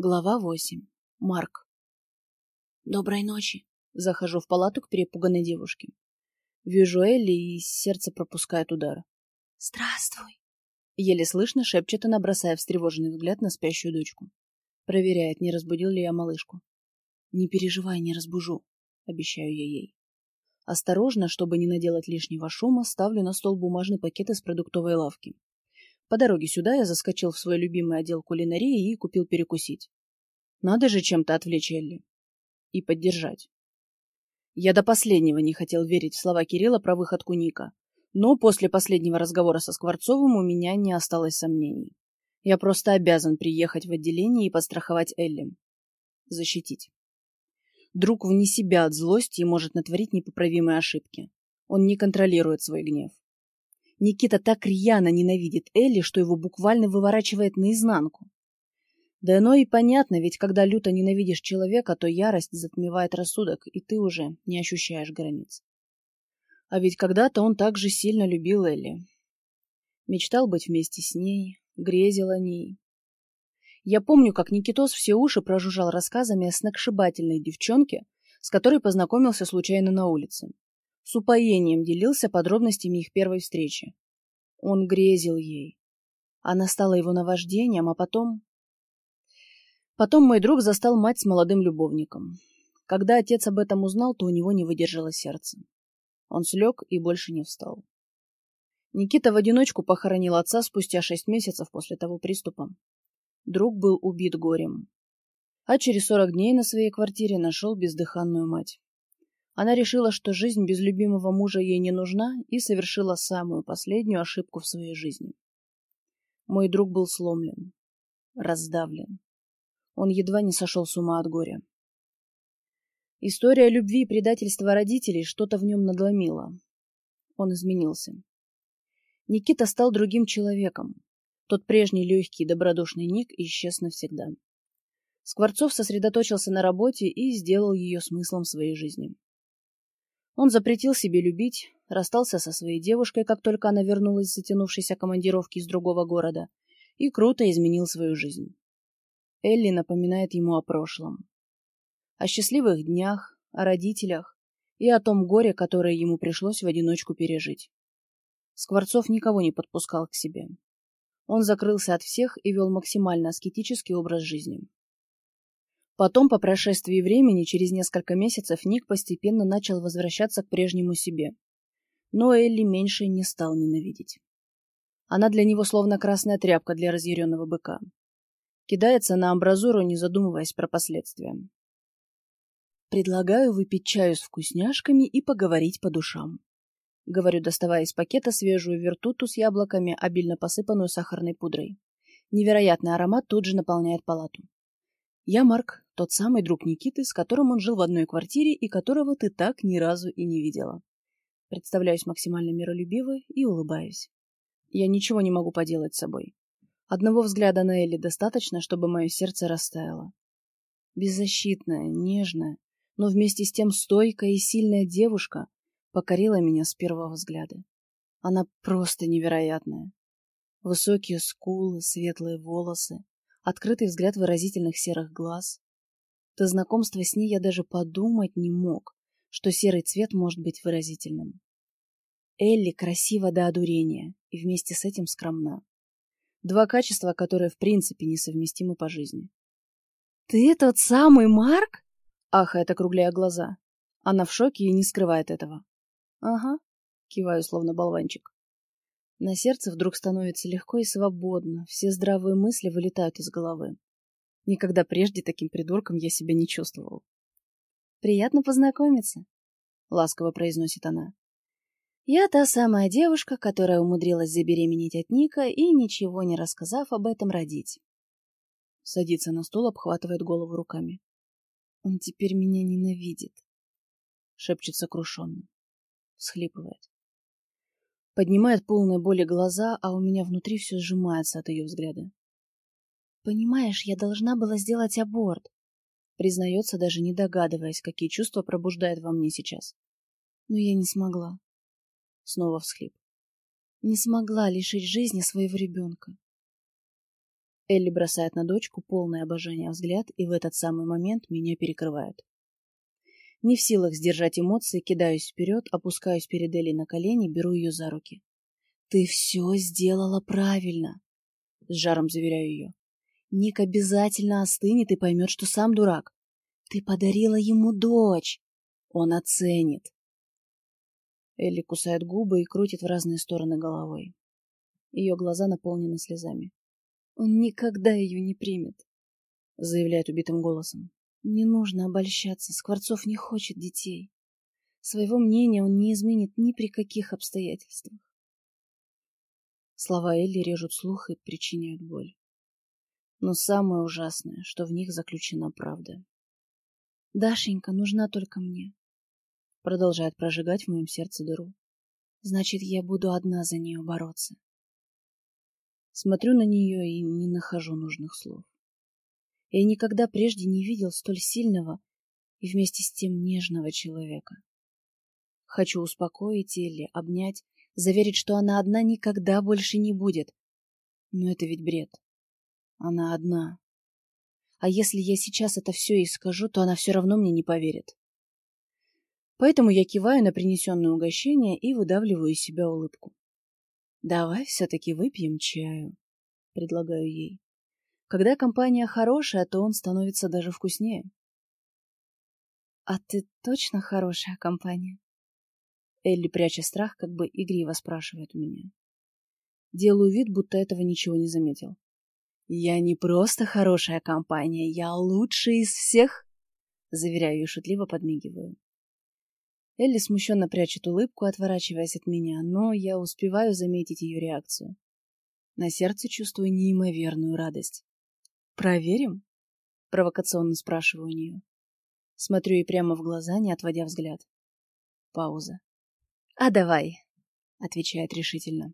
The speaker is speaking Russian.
Глава восемь. Марк. Доброй ночи. Захожу в палату к перепуганной девушке. Вижу Элли, и сердце пропускает удар. Здравствуй. Еле слышно шепчет она, бросая встревоженный взгляд на спящую дочку. Проверяет, не разбудил ли я малышку. Не переживай, не разбужу, обещаю я ей. Осторожно, чтобы не наделать лишнего шума, ставлю на стол бумажный пакет из продуктовой лавки. По дороге сюда я заскочил в свой любимый отдел кулинарии и купил перекусить. Надо же чем-то отвлечь Элли. И поддержать. Я до последнего не хотел верить в слова Кирилла про выходку Ника. Но после последнего разговора со Скворцовым у меня не осталось сомнений. Я просто обязан приехать в отделение и подстраховать Элли. Защитить. Друг вне себя от злости и может натворить непоправимые ошибки. Он не контролирует свой гнев. Никита так рьяно ненавидит Элли, что его буквально выворачивает наизнанку. Да оно и понятно, ведь когда люто ненавидишь человека, то ярость затмевает рассудок, и ты уже не ощущаешь границ. А ведь когда-то он так же сильно любил Элли. Мечтал быть вместе с ней, грезил о ней. Я помню, как Никитос все уши прожужжал рассказами о сногсшибательной девчонке, с которой познакомился случайно на улице с упоением делился подробностями их первой встречи. Он грезил ей. Она стала его наваждением, а потом... Потом мой друг застал мать с молодым любовником. Когда отец об этом узнал, то у него не выдержало сердце. Он слег и больше не встал. Никита в одиночку похоронил отца спустя шесть месяцев после того приступа. Друг был убит горем. А через сорок дней на своей квартире нашел бездыханную мать. Она решила, что жизнь без любимого мужа ей не нужна, и совершила самую последнюю ошибку в своей жизни. Мой друг был сломлен, раздавлен. Он едва не сошел с ума от горя. История любви и предательства родителей что-то в нем надломила. Он изменился. Никита стал другим человеком. Тот прежний легкий добродушный Ник исчез навсегда. Скворцов сосредоточился на работе и сделал ее смыслом своей жизни. Он запретил себе любить, расстался со своей девушкой, как только она вернулась с затянувшейся командировки из другого города, и круто изменил свою жизнь. Элли напоминает ему о прошлом. О счастливых днях, о родителях и о том горе, которое ему пришлось в одиночку пережить. Скворцов никого не подпускал к себе. Он закрылся от всех и вел максимально аскетический образ жизни. Потом, по прошествии времени, через несколько месяцев, Ник постепенно начал возвращаться к прежнему себе. Но Элли меньше не стал ненавидеть. Она для него словно красная тряпка для разъяренного быка. Кидается на амбразуру, не задумываясь про последствия. «Предлагаю выпить чаю с вкусняшками и поговорить по душам», — говорю, доставая из пакета свежую вертуту с яблоками, обильно посыпанную сахарной пудрой. Невероятный аромат тут же наполняет палату. Я Марк, тот самый друг Никиты, с которым он жил в одной квартире и которого ты так ни разу и не видела. Представляюсь максимально миролюбивой и улыбаюсь. Я ничего не могу поделать с собой. Одного взгляда на Элли достаточно, чтобы мое сердце растаяло. Беззащитная, нежная, но вместе с тем стойкая и сильная девушка покорила меня с первого взгляда. Она просто невероятная. Высокие скулы, светлые волосы, открытый взгляд выразительных серых глаз. До знакомства с ней я даже подумать не мог, что серый цвет может быть выразительным. Элли красива до одурения и вместе с этим скромна. Два качества, которые в принципе несовместимы по жизни. «Ты тот самый Марк?» — ахает, округляя глаза. Она в шоке и не скрывает этого. «Ага», — киваю, словно болванчик. На сердце вдруг становится легко и свободно, все здравые мысли вылетают из головы. Никогда прежде таким придурком я себя не чувствовал. «Приятно познакомиться», — ласково произносит она. «Я та самая девушка, которая умудрилась забеременеть от Ника и, ничего не рассказав об этом, родить». Садится на стул, обхватывает голову руками. «Он теперь меня ненавидит», — шепчет сокрушенно. Схлипывает. Поднимает полные боли глаза, а у меня внутри все сжимается от ее взгляда. «Понимаешь, я должна была сделать аборт», признается, даже не догадываясь, какие чувства пробуждает во мне сейчас. Но я не смогла. Снова всхлип. Не смогла лишить жизни своего ребенка. Элли бросает на дочку полное обожание взгляд, и в этот самый момент меня перекрывает. Не в силах сдержать эмоции, кидаюсь вперед, опускаюсь перед Элли на колени, беру ее за руки. «Ты все сделала правильно!» С жаром заверяю ее. «Ник обязательно остынет и поймет, что сам дурак. Ты подарила ему дочь. Он оценит». Элли кусает губы и крутит в разные стороны головой. Ее глаза наполнены слезами. «Он никогда ее не примет», — заявляет убитым голосом. «Не нужно обольщаться, Скворцов не хочет детей. Своего мнения он не изменит ни при каких обстоятельствах. Слова Элли режут слух и причиняют боль. Но самое ужасное, что в них заключена правда. «Дашенька нужна только мне», — продолжает прожигать в моем сердце дыру. «Значит, я буду одна за нее бороться». Смотрю на нее и не нахожу нужных слов. Я никогда прежде не видел столь сильного и вместе с тем нежного человека. Хочу успокоить Элли, обнять, заверить, что она одна никогда больше не будет. Но это ведь бред. Она одна. А если я сейчас это все и скажу, то она все равно мне не поверит. Поэтому я киваю на принесенное угощение и выдавливаю из себя улыбку. «Давай все-таки выпьем чаю», — предлагаю ей. «Когда компания хорошая, то он становится даже вкуснее». «А ты точно хорошая компания?» Элли, пряча страх, как бы игриво спрашивает у меня. Делаю вид, будто этого ничего не заметил. «Я не просто хорошая компания, я лучшая из всех!» Заверяю и шутливо подмигиваю. Элли смущенно прячет улыбку, отворачиваясь от меня, но я успеваю заметить ее реакцию. На сердце чувствую неимоверную радость. «Проверим?» — провокационно спрашиваю у нее. Смотрю ей прямо в глаза, не отводя взгляд. Пауза. «А давай», — отвечает решительно.